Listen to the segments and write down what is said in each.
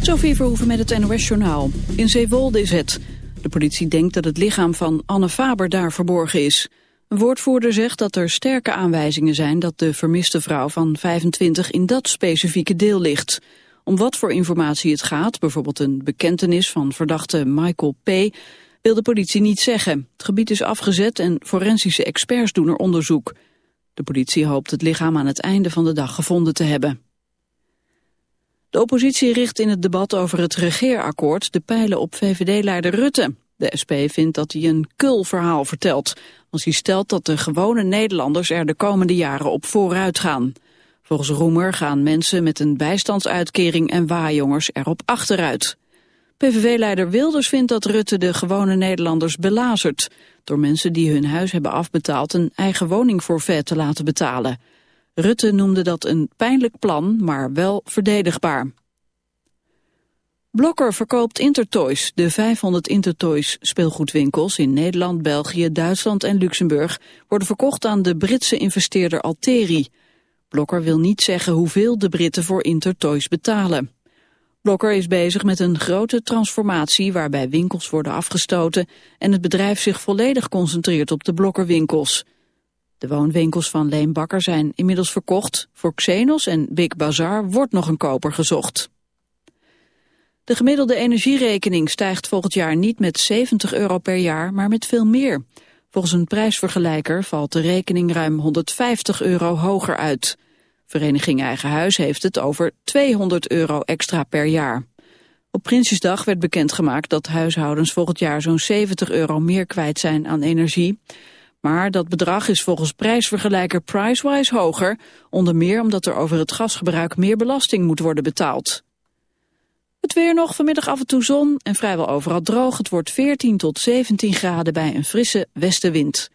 Sophie Verhoeven met het NOS-journaal. In Zeewolde is het. De politie denkt dat het lichaam van Anne Faber daar verborgen is. Een woordvoerder zegt dat er sterke aanwijzingen zijn... dat de vermiste vrouw van 25 in dat specifieke deel ligt. Om wat voor informatie het gaat, bijvoorbeeld een bekentenis van verdachte Michael P., wil de politie niet zeggen. Het gebied is afgezet en forensische experts doen er onderzoek. De politie hoopt het lichaam aan het einde van de dag gevonden te hebben. De oppositie richt in het debat over het regeerakkoord de pijlen op VVD-leider Rutte. De SP vindt dat hij een kul verhaal vertelt, als hij stelt dat de gewone Nederlanders er de komende jaren op vooruit gaan. Volgens Roemer gaan mensen met een bijstandsuitkering en waaijongers erop achteruit. PVV-leider Wilders vindt dat Rutte de gewone Nederlanders belazert... door mensen die hun huis hebben afbetaald een eigen woningforfait te laten betalen. Rutte noemde dat een pijnlijk plan, maar wel verdedigbaar. Blokker verkoopt Intertoys. De 500 Intertoys speelgoedwinkels in Nederland, België, Duitsland en Luxemburg worden verkocht aan de Britse investeerder Alteri. Blokker wil niet zeggen hoeveel de Britten voor Intertoys betalen. Blokker is bezig met een grote transformatie waarbij winkels worden afgestoten en het bedrijf zich volledig concentreert op de Blokkerwinkels. De woonwinkels van Leen Bakker zijn inmiddels verkocht. Voor Xenos en Big Bazaar wordt nog een koper gezocht. De gemiddelde energierekening stijgt volgend jaar niet met 70 euro per jaar, maar met veel meer. Volgens een prijsvergelijker valt de rekening ruim 150 euro hoger uit. Vereniging Eigen Huis heeft het over 200 euro extra per jaar. Op Prinsjesdag werd bekendgemaakt dat huishoudens volgend jaar zo'n 70 euro meer kwijt zijn aan energie. Maar dat bedrag is volgens prijsvergelijker Pricewise hoger, onder meer omdat er over het gasgebruik meer belasting moet worden betaald. Het weer nog, vanmiddag af en toe zon en vrijwel overal droog. Het wordt 14 tot 17 graden bij een frisse westenwind.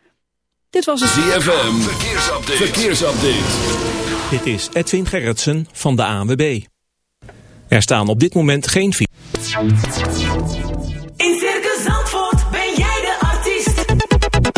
Dit was het ZFM, verkeersupdate. verkeersupdate. Dit is Edwin Gerritsen van de ANWB. Er staan op dit moment geen...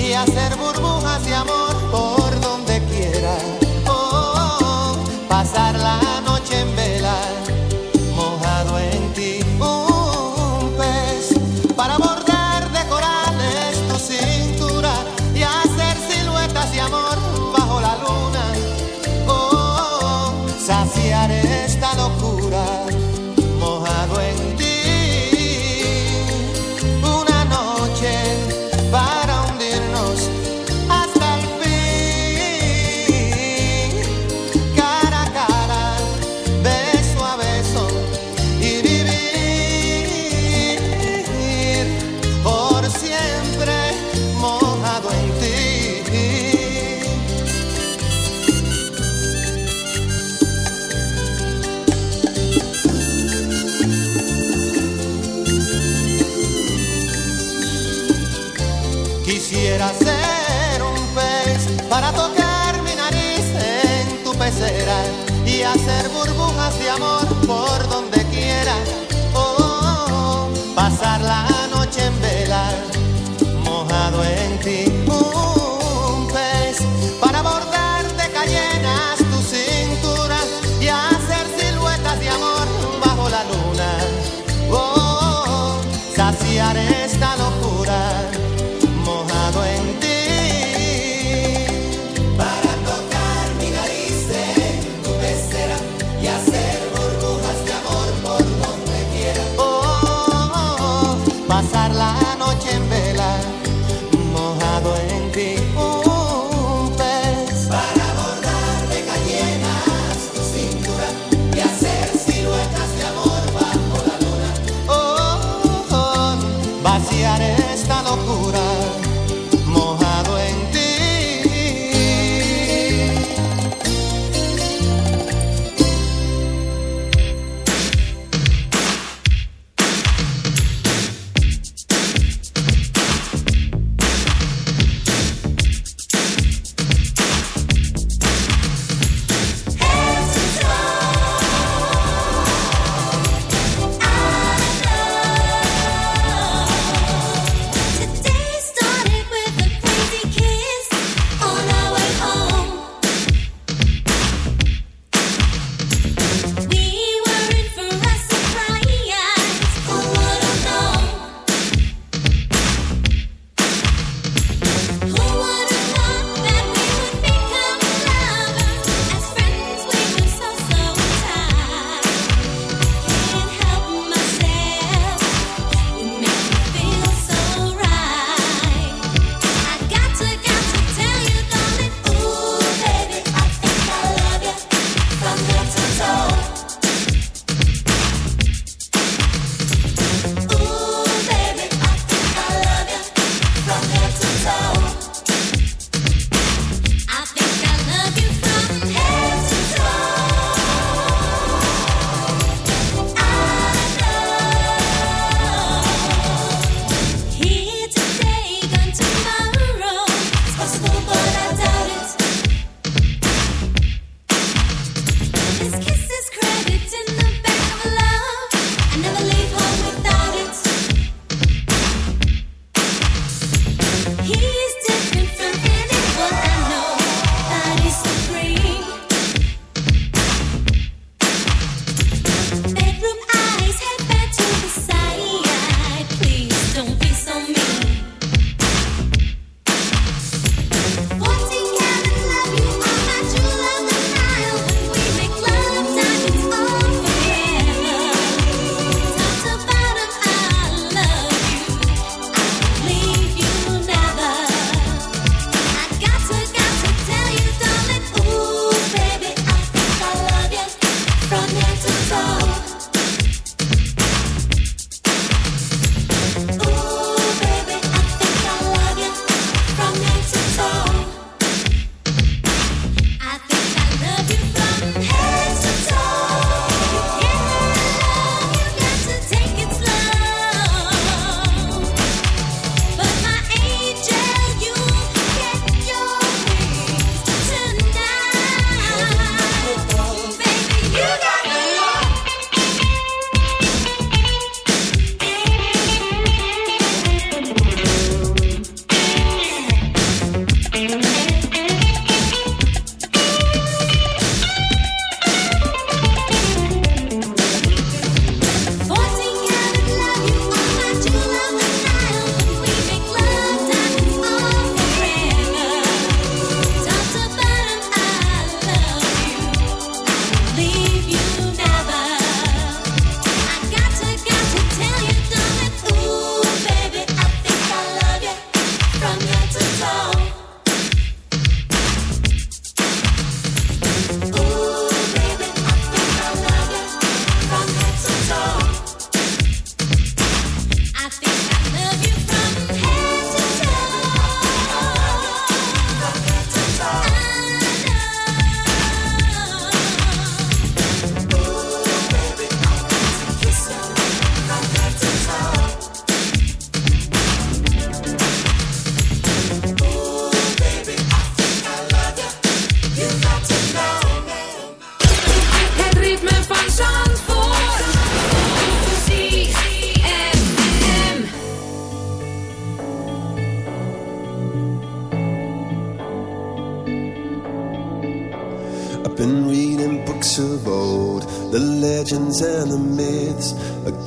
y hacer burbujas de amor por donde quiera. Oh, pasar la noche en vela, mojado en ti. Un pez para bordar de corales tu cintura y hacer siluetas de amor bajo la luna. Oh, saciar esta locura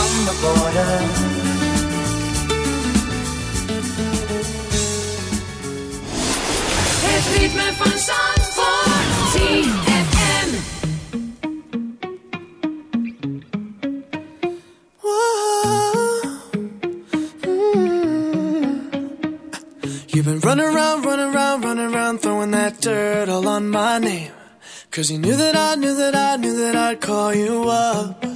on the border. Het ritme van Zandvoort, You've been running around, running around, running around, throwing that dirt all on my name. Cause you knew that I, knew that I, knew that I'd call you up.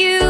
you.